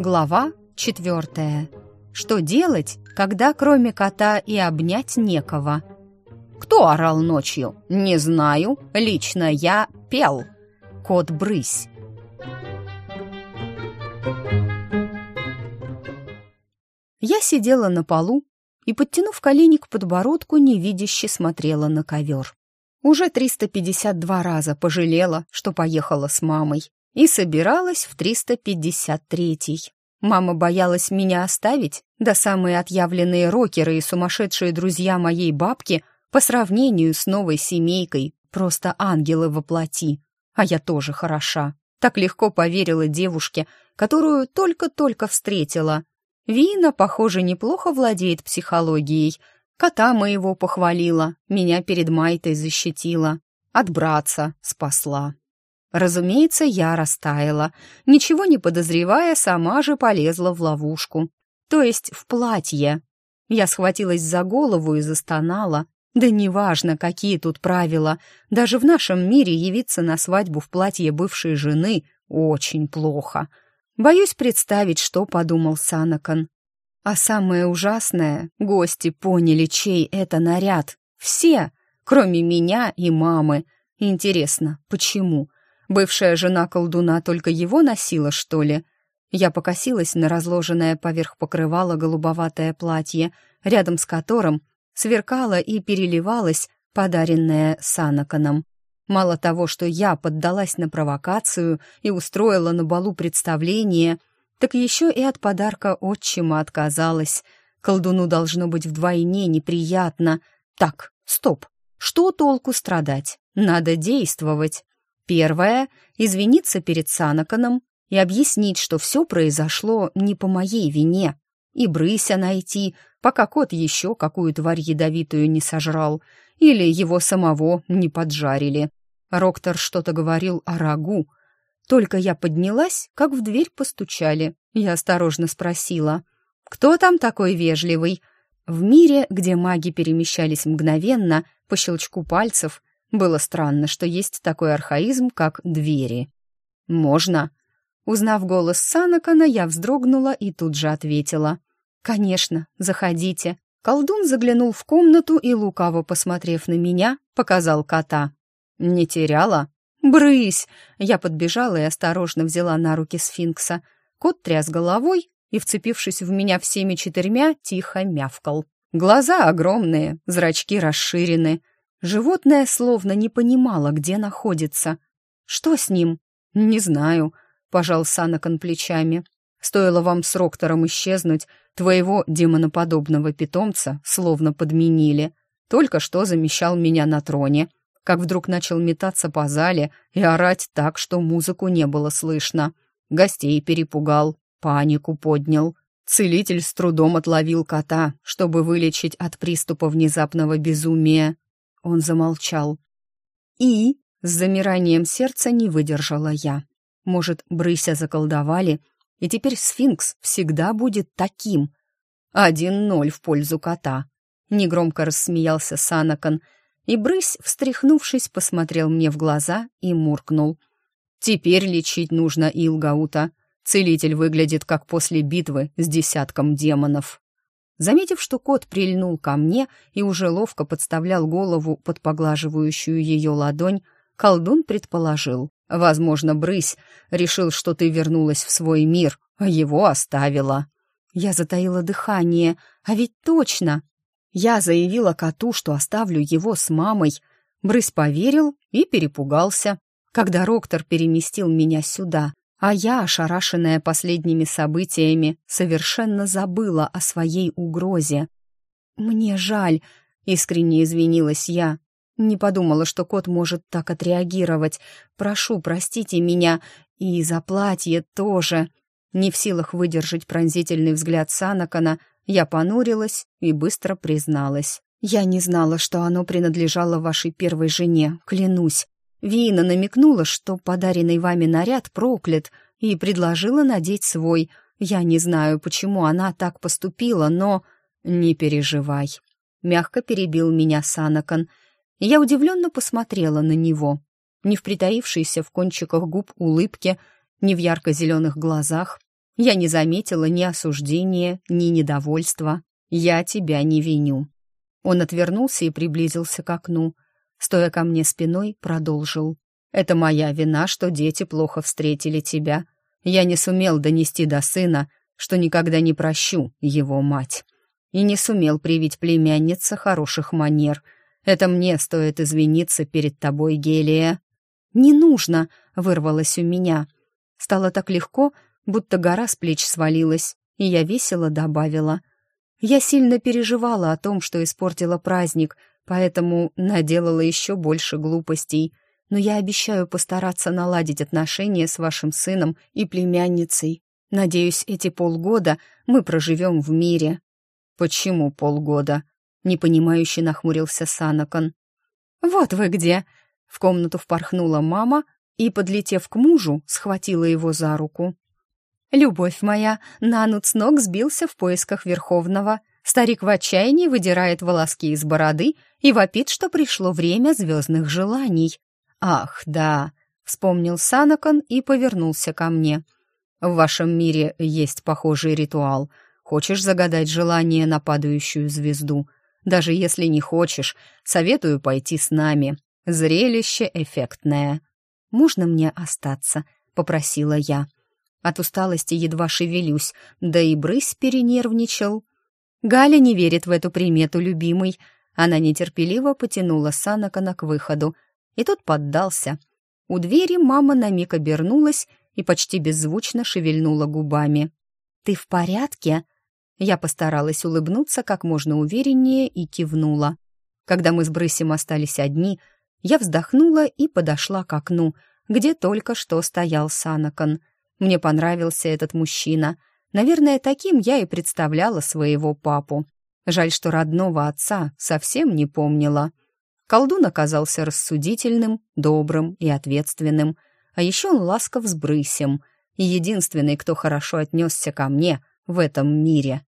Глава четвертая. Что делать, когда кроме кота и обнять некого? Кто орал ночью? Не знаю. Лично я пел. Кот Брысь. Я сидела на полу и, подтянув колени к подбородку, невидяще смотрела на ковер. Уже 352 раза пожалела, что поехала с мамой, и собиралась в 353-й. Мама боялась меня оставить, да самые отъявленные рокеры и сумасшедшие друзья моей бабки по сравнению с новой семейкой просто ангелы во плоти. А я тоже хороша. Так легко поверила девушке, которую только-только встретила. Вина, похоже, неплохо владеет психологией. Кота моего похвалила, меня перед Майтой защитила. От братца спасла. Разумеется, я растаяла, ничего не подозревая, сама же полезла в ловушку. То есть в платье. Я схватилась за голову и застонала. Да неважно, какие тут правила. Даже в нашем мире явиться на свадьбу в платье бывшей жены очень плохо. Боюсь представить, что подумал Санакан. А самое ужасное, гости поняли, чей это наряд. Все, кроме меня и мамы. Интересно, почему? Бывшая жена колдуна только его носила, что ли? Я покосилась на разложенное поверх покрывала голубоватое платье, рядом с которым сверкало и переливалось подаренное Санаканом. Мало того, что я поддалась на провокацию и устроила на балу представление, так еще и от подарка отчима отказалась. Колдуну должно быть вдвойне неприятно. Так, стоп, что толку страдать? Надо действовать. Первое — извиниться перед Санаканом и объяснить, что все произошло не по моей вине, и брыся найти, пока кот еще какую тварь ядовитую не сожрал, или его самого не поджарили. Роктор что-то говорил о рагу. Только я поднялась, как в дверь постучали. Я осторожно спросила, «Кто там такой вежливый?» В мире, где маги перемещались мгновенно, по щелчку пальцев, было странно, что есть такой архаизм, как «двери». «Можно?» Узнав голос Санакана, я вздрогнула и тут же ответила. «Конечно, заходите». Колдун заглянул в комнату и, лукаво посмотрев на меня, показал кота. «Не теряла?» «Брысь!» Я подбежала и осторожно взяла на руки сфинкса. Кот тряс головой и, вцепившись в меня всеми четырьмя, тихо мявкал. Глаза огромные, зрачки расширены. Животное словно не понимало, где находится. «Что с ним?» «Не знаю», — пожал Санакон плечами. «Стоило вам с Роктором исчезнуть, твоего демоноподобного питомца словно подменили. Только что замещал меня на троне, как вдруг начал метаться по зале и орать так, что музыку не было слышно. Гостей перепугал, панику поднял. Целитель с трудом отловил кота, чтобы вылечить от приступа внезапного безумия. Он замолчал. «И?» — с замиранием сердца не выдержала я. «Может, брыся заколдовали, и теперь сфинкс всегда будет таким?» «Один ноль в пользу кота», — негромко рассмеялся Санакан, и брысь, встряхнувшись, посмотрел мне в глаза и муркнул. «Теперь лечить нужно Илгаута. Целитель выглядит как после битвы с десятком демонов». Заметив, что кот прильнул ко мне и уже ловко подставлял голову под поглаживающую ее ладонь, колдун предположил. «Возможно, брысь решил, что ты вернулась в свой мир, а его оставила». Я затаила дыхание, а ведь точно. Я заявила коту, что оставлю его с мамой. Брысь поверил и перепугался, когда Роктор переместил меня сюда а я, ошарашенная последними событиями, совершенно забыла о своей угрозе. «Мне жаль», — искренне извинилась я. Не подумала, что кот может так отреагировать. «Прошу, простите меня. И за платье тоже». Не в силах выдержать пронзительный взгляд Санакана, я понурилась и быстро призналась. «Я не знала, что оно принадлежало вашей первой жене, клянусь. Вина намекнула, что подаренный вами наряд проклят, и предложила надеть свой. Я не знаю, почему она так поступила, но... Не переживай. Мягко перебил меня Санакан. Я удивленно посмотрела на него. Не в притаившейся в кончиках губ улыбке, не в ярко-зеленых глазах. Я не заметила ни осуждения, ни недовольства. Я тебя не виню». Он отвернулся и приблизился к окну. Стоя ко мне спиной, продолжил. «Это моя вина, что дети плохо встретили тебя. Я не сумел донести до сына, что никогда не прощу его мать. И не сумел привить племяннице хороших манер. Это мне стоит извиниться перед тобой, Гелия». «Не нужно», — вырвалось у меня. Стало так легко, будто гора с плеч свалилась, и я весело добавила. Я сильно переживала о том, что испортила праздник, поэтому наделала еще больше глупостей. Но я обещаю постараться наладить отношения с вашим сыном и племянницей. Надеюсь, эти полгода мы проживем в мире». «Почему полгода?» — непонимающе нахмурился Санакон. «Вот вы где!» — в комнату впорхнула мама и, подлетев к мужу, схватила его за руку. «Любовь моя, Нанут с ног сбился в поисках Верховного. Старик в отчаянии выдирает волоски из бороды и вопит, что пришло время звездных желаний. «Ах, да», — вспомнил Санакон и повернулся ко мне. «В вашем мире есть похожий ритуал. Хочешь загадать желание на падающую звезду? Даже если не хочешь, советую пойти с нами. Зрелище эффектное». «Можно мне остаться?» — попросила я. От усталости едва шевелюсь, да и брысь перенервничал. Галя не верит в эту примету, любимый. Она нетерпеливо потянула Санакана к выходу, и тот поддался. У двери мама на миг обернулась и почти беззвучно шевельнула губами. «Ты в порядке?» Я постаралась улыбнуться как можно увереннее и кивнула. Когда мы с Брысем остались одни, я вздохнула и подошла к окну, где только что стоял Санакан — мне понравился этот мужчина. Наверное, таким я и представляла своего папу. Жаль, что родного отца совсем не помнила. Колдун оказался рассудительным, добрым и ответственным, а еще он ласков с брысем, и единственный, кто хорошо отнесся ко мне в этом мире.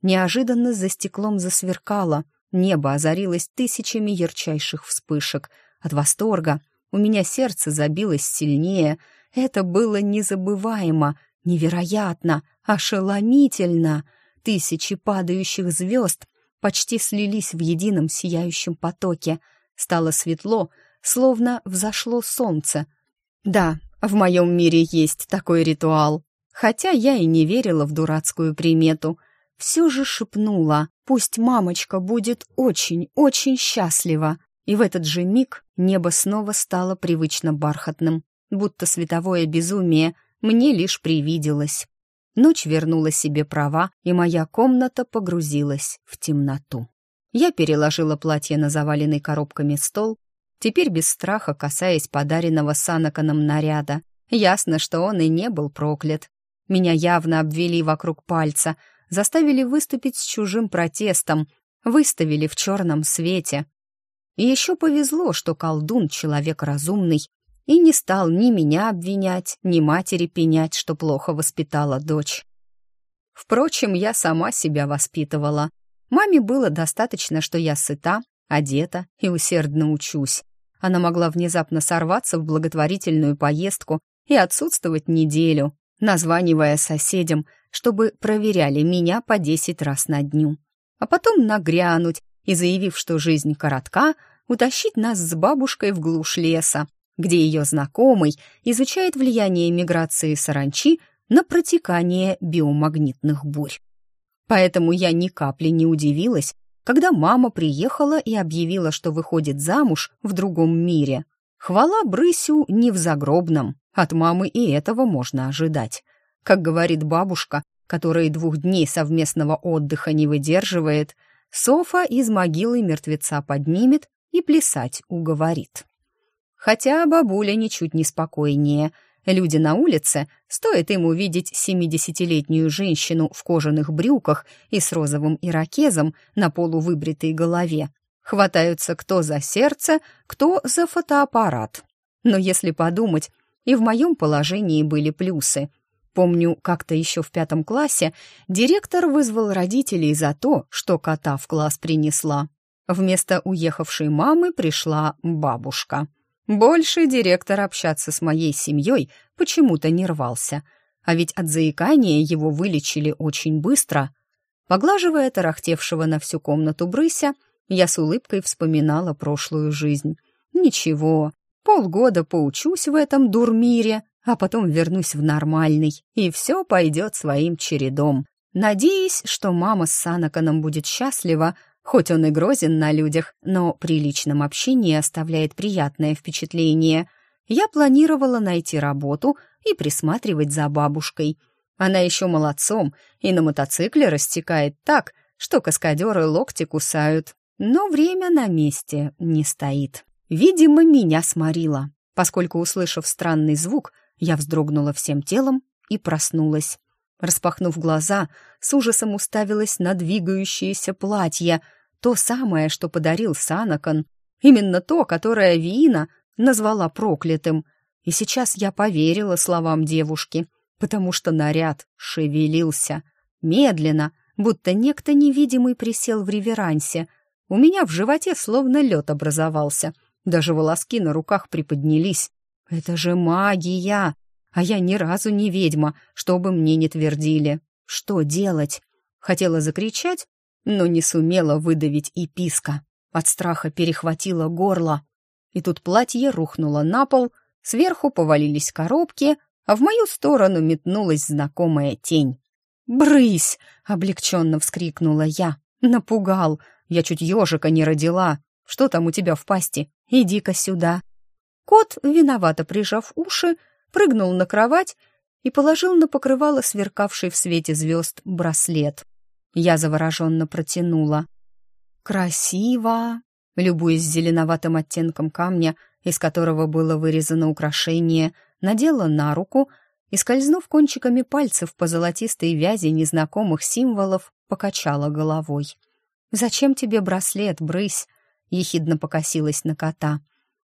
Неожиданно за стеклом засверкало, небо озарилось тысячами ярчайших вспышек. От восторга у меня сердце забилось сильнее — это было незабываемо, невероятно, ошеломительно. Тысячи падающих звезд почти слились в едином сияющем потоке. Стало светло, словно взошло солнце. Да, в моем мире есть такой ритуал. Хотя я и не верила в дурацкую примету. Все же шепнула, пусть мамочка будет очень-очень счастлива. И в этот же миг небо снова стало привычно бархатным будто световое безумие мне лишь привиделось. Ночь вернула себе права, и моя комната погрузилась в темноту. Я переложила платье на заваленный коробками стол, теперь без страха касаясь подаренного Санаканом наряда. Ясно, что он и не был проклят. Меня явно обвели вокруг пальца, заставили выступить с чужим протестом, выставили в черном свете. И еще повезло, что колдун — человек разумный и не стал ни меня обвинять, ни матери пенять, что плохо воспитала дочь. Впрочем, я сама себя воспитывала. Маме было достаточно, что я сыта, одета и усердно учусь. Она могла внезапно сорваться в благотворительную поездку и отсутствовать неделю, названивая соседям, чтобы проверяли меня по десять раз на дню. А потом нагрянуть и, заявив, что жизнь коротка, утащить нас с бабушкой в глушь леса, где ее знакомый изучает влияние миграции саранчи на протекание биомагнитных бурь. Поэтому я ни капли не удивилась, когда мама приехала и объявила, что выходит замуж в другом мире. Хвала Брысю не в загробном, от мамы и этого можно ожидать. Как говорит бабушка, которая двух дней совместного отдыха не выдерживает, Софа из могилы мертвеца поднимет и плясать уговорит. Хотя бабуля ничуть не спокойнее. Люди на улице, стоит им увидеть семидесятилетнюю женщину в кожаных брюках и с розовым ирокезом на полувыбритой голове, хватаются кто за сердце, кто за фотоаппарат. Но если подумать, и в моем положении были плюсы. Помню, как-то еще в пятом классе директор вызвал родителей за то, что кота в класс принесла. Вместо уехавшей мамы пришла бабушка. Больше директор общаться с моей семьей почему-то не рвался. а ведь от заикания его вылечили очень быстро. Поглаживая тарахтевшего на всю комнату брыся, я с улыбкой вспоминала прошлую жизнь. Ничего, полгода поучусь в этом дурмире, а потом вернусь в нормальный, и все пойдет своим чередом. Надеюсь, что мама с Санаканом будет счастлива, хоть он и грозен на людях, но при личном общении оставляет приятное впечатление. Я планировала найти работу и присматривать за бабушкой. Она еще молодцом и на мотоцикле растекает так, что каскадеры локти кусают. Но время на месте не стоит. Видимо, меня сморило, поскольку, услышав странный звук, я вздрогнула всем телом и проснулась. Распахнув глаза, с ужасом уставилась на двигающееся платье, то самое, что подарил Санакан, именно то, которое Вина назвала проклятым. И сейчас я поверила словам девушки, потому что наряд шевелился, медленно, будто некто невидимый присел в реверансе. У меня в животе словно лед образовался — даже волоски на руках приподнялись. «Это же магия! А я ни разу не ведьма, чтобы мне не твердили. Что делать?» Хотела закричать, но не сумела выдавить и писка. От страха перехватило горло. И тут платье рухнуло на пол, сверху повалились коробки, а в мою сторону метнулась знакомая тень. «Брысь!» — облегченно вскрикнула я. «Напугал! Я чуть ежика не родила! Что там у тебя в пасти? Иди-ка сюда». Кот, виновато прижав уши, прыгнул на кровать и положил на покрывало сверкавший в свете звезд браслет. Я завороженно протянула. «Красиво!» Любуясь зеленоватым оттенком камня, из которого было вырезано украшение, надела на руку и, скользнув кончиками пальцев по золотистой вязи незнакомых символов, покачала головой. «Зачем тебе браслет, брысь? — ехидно покосилась на кота.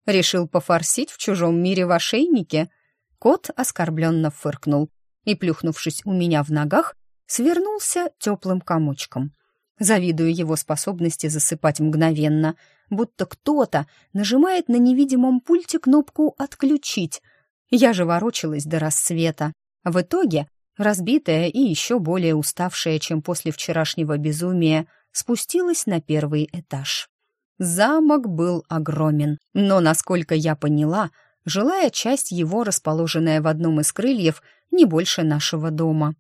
«Решил пофорсить в чужом мире в ошейнике?» Кот оскорбленно фыркнул и, плюхнувшись у меня в ногах, свернулся теплым комочком. Завидую его способности засыпать мгновенно, будто кто-то нажимает на невидимом пульте кнопку «Отключить». Я же ворочалась до рассвета. В итоге, разбитая и еще более уставшая, чем после вчерашнего безумия, спустилась на первый этаж. Замок был огромен, но, насколько я поняла, жилая часть его, расположенная в одном из крыльев, не больше нашего дома.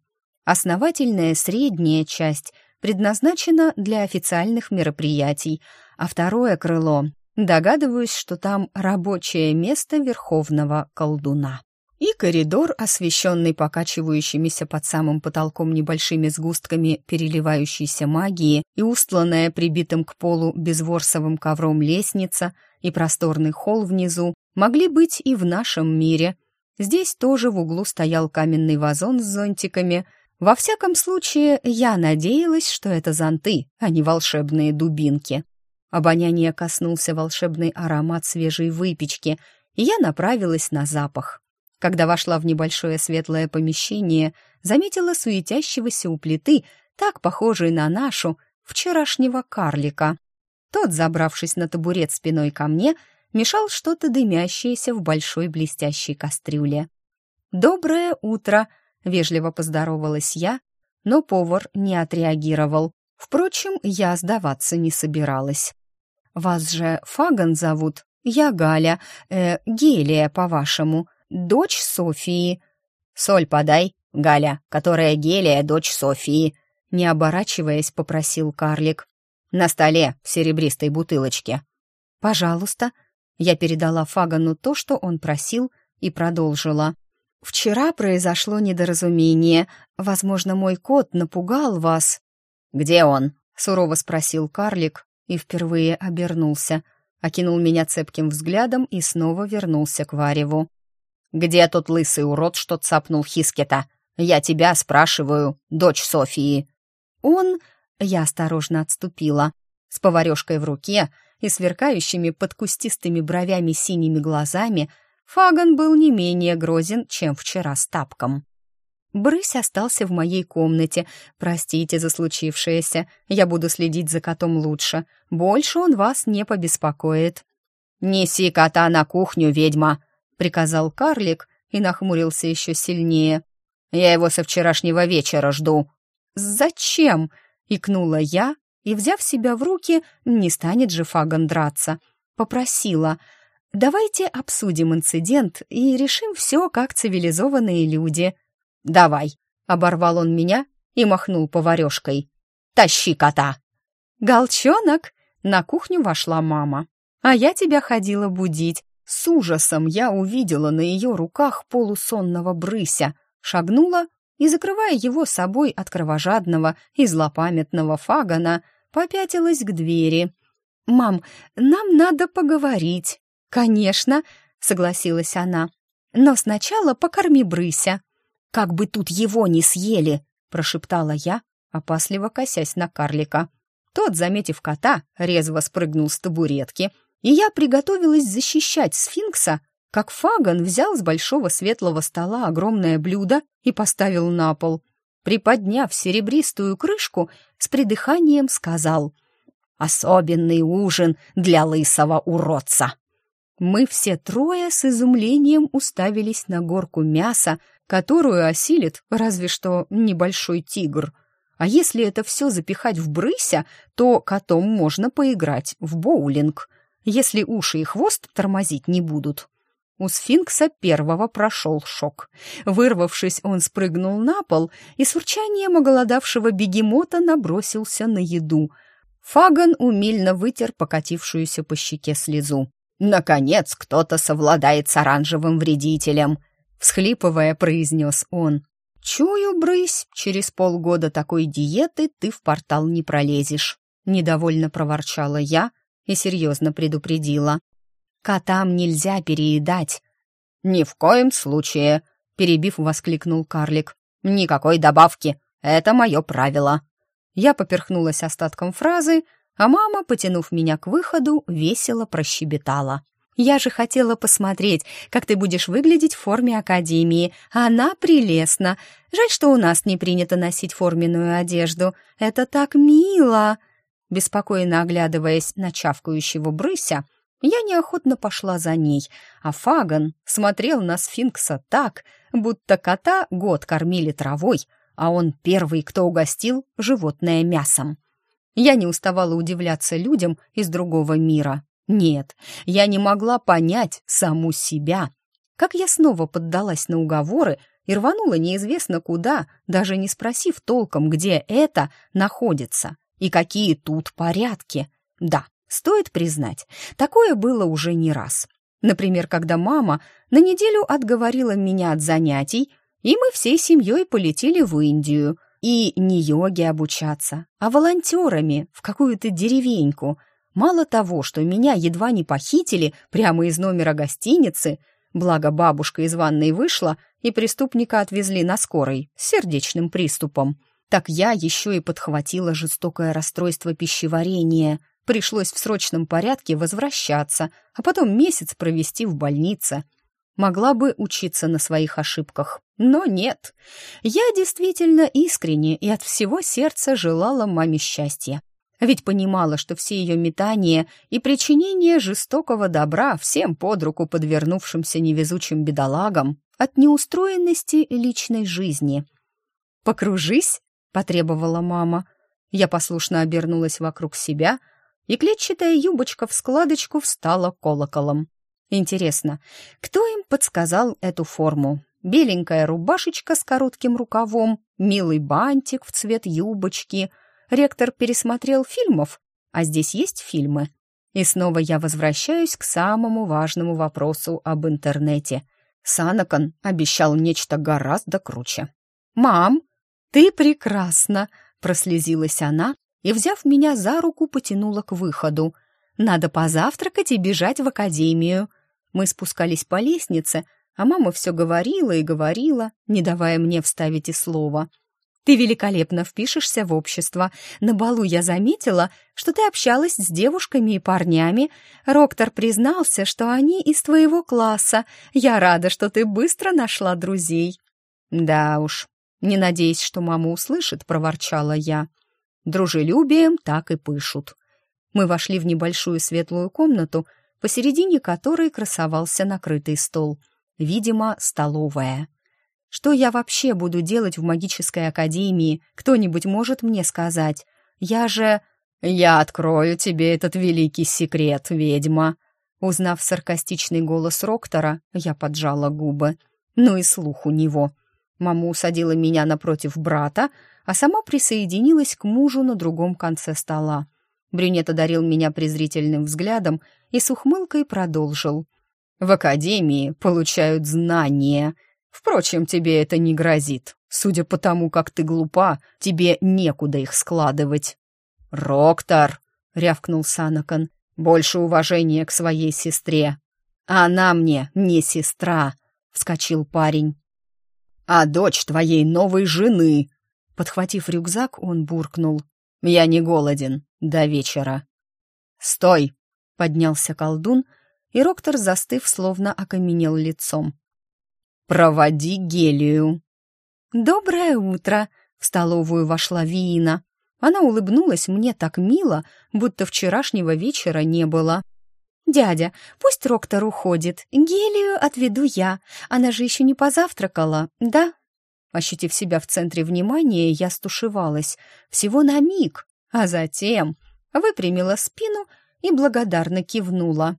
Основательная средняя часть предназначена для официальных мероприятий, а второе крыло, догадываюсь, что там рабочее место верховного колдуна и коридор, освещенный покачивающимися под самым потолком небольшими сгустками переливающейся магии и устланная прибитым к полу безворсовым ковром лестница и просторный холл внизу, могли быть и в нашем мире. Здесь тоже в углу стоял каменный вазон с зонтиками. Во всяком случае, я надеялась, что это зонты, а не волшебные дубинки. Обоняние коснулся волшебный аромат свежей выпечки, и я направилась на запах. Когда вошла в небольшое светлое помещение, заметила суетящегося у плиты, так похожий на нашу, вчерашнего карлика. Тот, забравшись на табурет спиной ко мне, мешал что-то дымящееся в большой блестящей кастрюле. «Доброе утро!» — вежливо поздоровалась я, но повар не отреагировал. Впрочем, я сдаваться не собиралась. «Вас же Фаган зовут? Я Галя, э, Гелия, по-вашему дочь Софии. Соль подай, Галя, которая Гелия, дочь Софии. Не оборачиваясь, попросил карлик. На столе, в серебристой бутылочке. Пожалуйста. Я передала Фагану то, что он просил, и продолжила. «Вчера произошло недоразумение. Возможно, мой кот напугал вас». «Где он?» — сурово спросил карлик и впервые обернулся. Окинул меня цепким взглядом и снова вернулся к Вареву. «Где тот лысый урод, что цапнул Хискета? Я тебя спрашиваю, дочь Софии». «Он...» — я осторожно отступила. С поварешкой в руке и сверкающими под кустистыми бровями синими глазами Фаган был не менее грозен, чем вчера с тапком. Брысь остался в моей комнате. Простите за случившееся. Я буду следить за котом лучше. Больше он вас не побеспокоит. «Неси кота на кухню, ведьма!» — приказал карлик и нахмурился еще сильнее. Я его со вчерашнего вечера жду». «Зачем?» — икнула я, и, взяв себя в руки, не станет же Фаган драться, попросила — Давайте обсудим инцидент и решим все как цивилизованные люди. Давай, оборвал он меня и махнул поварешкой. Тащи кота. Голчонок! На кухню вошла мама. А я тебя ходила будить. С ужасом я увидела на ее руках полусонного брыся, шагнула и, закрывая его собой от кровожадного и злопамятного фагана, попятилась к двери. «Мам, нам надо поговорить». «Конечно», — согласилась она. «Но сначала покорми брыся». «Как бы тут его не съели!» — прошептала я, опасливо косясь на карлика. Тот, заметив кота, резво спрыгнул с табуретки, и я приготовилась защищать сфинкса, как Фаган взял с большого светлого стола огромное блюдо и поставил на пол. Приподняв серебристую крышку, с придыханием сказал «Особенный ужин для лысого уродца!» Мы все трое с изумлением уставились на горку мяса, которую осилит разве что небольшой тигр. А если это все запихать в брыся, то котом можно поиграть в боулинг, если уши и хвост тормозить не будут. У сфинкса первого прошел шок. Вырвавшись, он спрыгнул на пол и с урчанием оголодавшего бегемота набросился на еду. Фаган умильно вытер покатившуюся по щеке слезу. «Наконец кто-то совладает с оранжевым вредителем», — всхлипывая, произнес он. «Чую, брысь, через полгода такой диеты ты в портал не пролезешь», — недовольно проворчала я и серьезно предупредила. «Котам нельзя переедать». «Ни в коем случае», — перебив, воскликнул карлик. «Никакой добавки, это мое правило». Я поперхнулась остатком фразы, а мама, потянув меня к выходу, весело прощебетала. «Я же хотела посмотреть, как ты будешь выглядеть в форме академии. Она прелестна. Жаль, что у нас не принято носить форменную одежду. Это так мило!» Беспокойно оглядываясь на чавкающего брыся, я неохотно пошла за ней, а Фаган смотрел на сфинкса так, будто кота год кормили травой, а он первый, кто угостил животное мясом. Я не уставала удивляться людям из другого мира. Нет, я не могла понять саму себя. Как я снова поддалась на уговоры и рванула неизвестно куда, даже не спросив толком, где это находится и какие тут порядки. Да, стоит признать, такое было уже не раз. Например, когда мама на неделю отговорила меня от занятий, и мы всей семьей полетели в Индию — и не йоге обучаться, а волонтерами в какую-то деревеньку. Мало того, что меня едва не похитили прямо из номера гостиницы, благо бабушка из ванной вышла, и преступника отвезли на скорой с сердечным приступом. Так я еще и подхватила жестокое расстройство пищеварения. Пришлось в срочном порядке возвращаться, а потом месяц провести в больнице. Могла бы учиться на своих ошибках, но нет. Я действительно искренне и от всего сердца желала маме счастья. Ведь понимала, что все ее метания и причинение жестокого добра всем под руку подвернувшимся невезучим бедолагам от неустроенности личной жизни. «Покружись», — потребовала мама. Я послушно обернулась вокруг себя, и клетчатая юбочка в складочку встала колоколом. Интересно, кто им подсказал эту форму? Беленькая рубашечка с коротким рукавом, милый бантик в цвет юбочки. Ректор пересмотрел фильмов, а здесь есть фильмы. И снова я возвращаюсь к самому важному вопросу об интернете. Санакан обещал нечто гораздо круче. «Мам, ты прекрасна!» — прослезилась она и, взяв меня за руку, потянула к выходу. «Надо позавтракать и бежать в академию». Мы спускались по лестнице, а мама все говорила и говорила, не давая мне вставить и слова. «Ты великолепно впишешься в общество. На балу я заметила, что ты общалась с девушками и парнями. Роктор признался, что они из твоего класса. Я рада, что ты быстро нашла друзей». «Да уж, не надеясь, что мама услышит», — проворчала я. «Дружелюбием так и пышут». Мы вошли в небольшую светлую комнату, посередине которой красовался накрытый стол — видимо, столовая. Что я вообще буду делать в магической академии? Кто-нибудь может мне сказать? Я же... Я открою тебе этот великий секрет, ведьма. Узнав саркастичный голос Роктора, я поджала губы. Ну и слух у него. Мама усадила меня напротив брата, а сама присоединилась к мужу на другом конце стола. Брюнет одарил меня презрительным взглядом и с ухмылкой продолжил. «В академии получают знания. Впрочем, тебе это не грозит. Судя по тому, как ты глупа, тебе некуда их складывать». «Роктор!» — рявкнул Санакан. «Больше уважения к своей сестре». «Она мне не сестра», — вскочил парень. «А дочь твоей новой жены!» Подхватив рюкзак, он буркнул. «Я не голоден. До вечера». «Стой!» — поднялся колдун, и Роктор, застыв, словно окаменел лицом. «Проводи Гелию». «Доброе утро!» — в столовую вошла Виина. Она улыбнулась мне так мило, будто вчерашнего вечера не было. «Дядя, пусть Роктор уходит. Гелию отведу я. Она же еще не позавтракала, да?» Ощутив себя в центре внимания, я стушевалась. Всего на миг, а затем выпрямила спину и благодарно кивнула.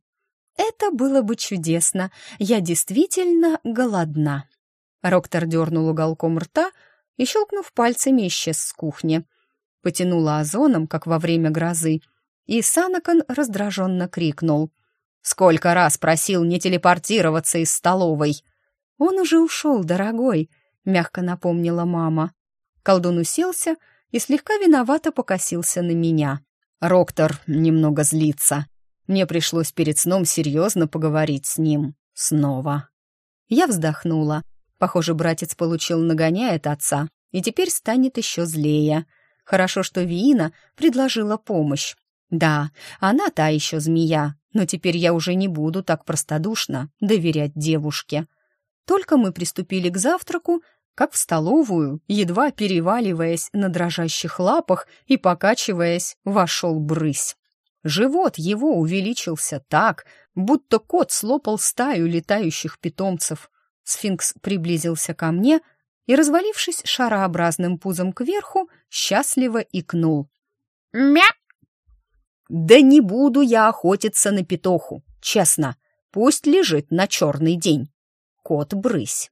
«Это было бы чудесно. Я действительно голодна». Роктор дернул уголком рта и, щелкнув пальцами, исчез с кухни. Потянула озоном, как во время грозы, и Санакан раздраженно крикнул. «Сколько раз просил не телепортироваться из столовой!» «Он уже ушел, дорогой», — мягко напомнила мама. Колдун уселся и слегка виновато покосился на меня. Роктор немного злится. Мне пришлось перед сном серьезно поговорить с ним. Снова. Я вздохнула. Похоже, братец получил нагоняя от отца и теперь станет еще злее. Хорошо, что Виина предложила помощь. Да, она та еще змея, но теперь я уже не буду так простодушно доверять девушке. Только мы приступили к завтраку, как в столовую, едва переваливаясь на дрожащих лапах и покачиваясь, вошел брысь. Живот его увеличился так, будто кот слопал стаю летающих питомцев. Сфинкс приблизился ко мне и, развалившись шарообразным пузом кверху, счастливо икнул. «Мя!» «Да не буду я охотиться на питоху, честно. Пусть лежит на черный день». Кот брысь.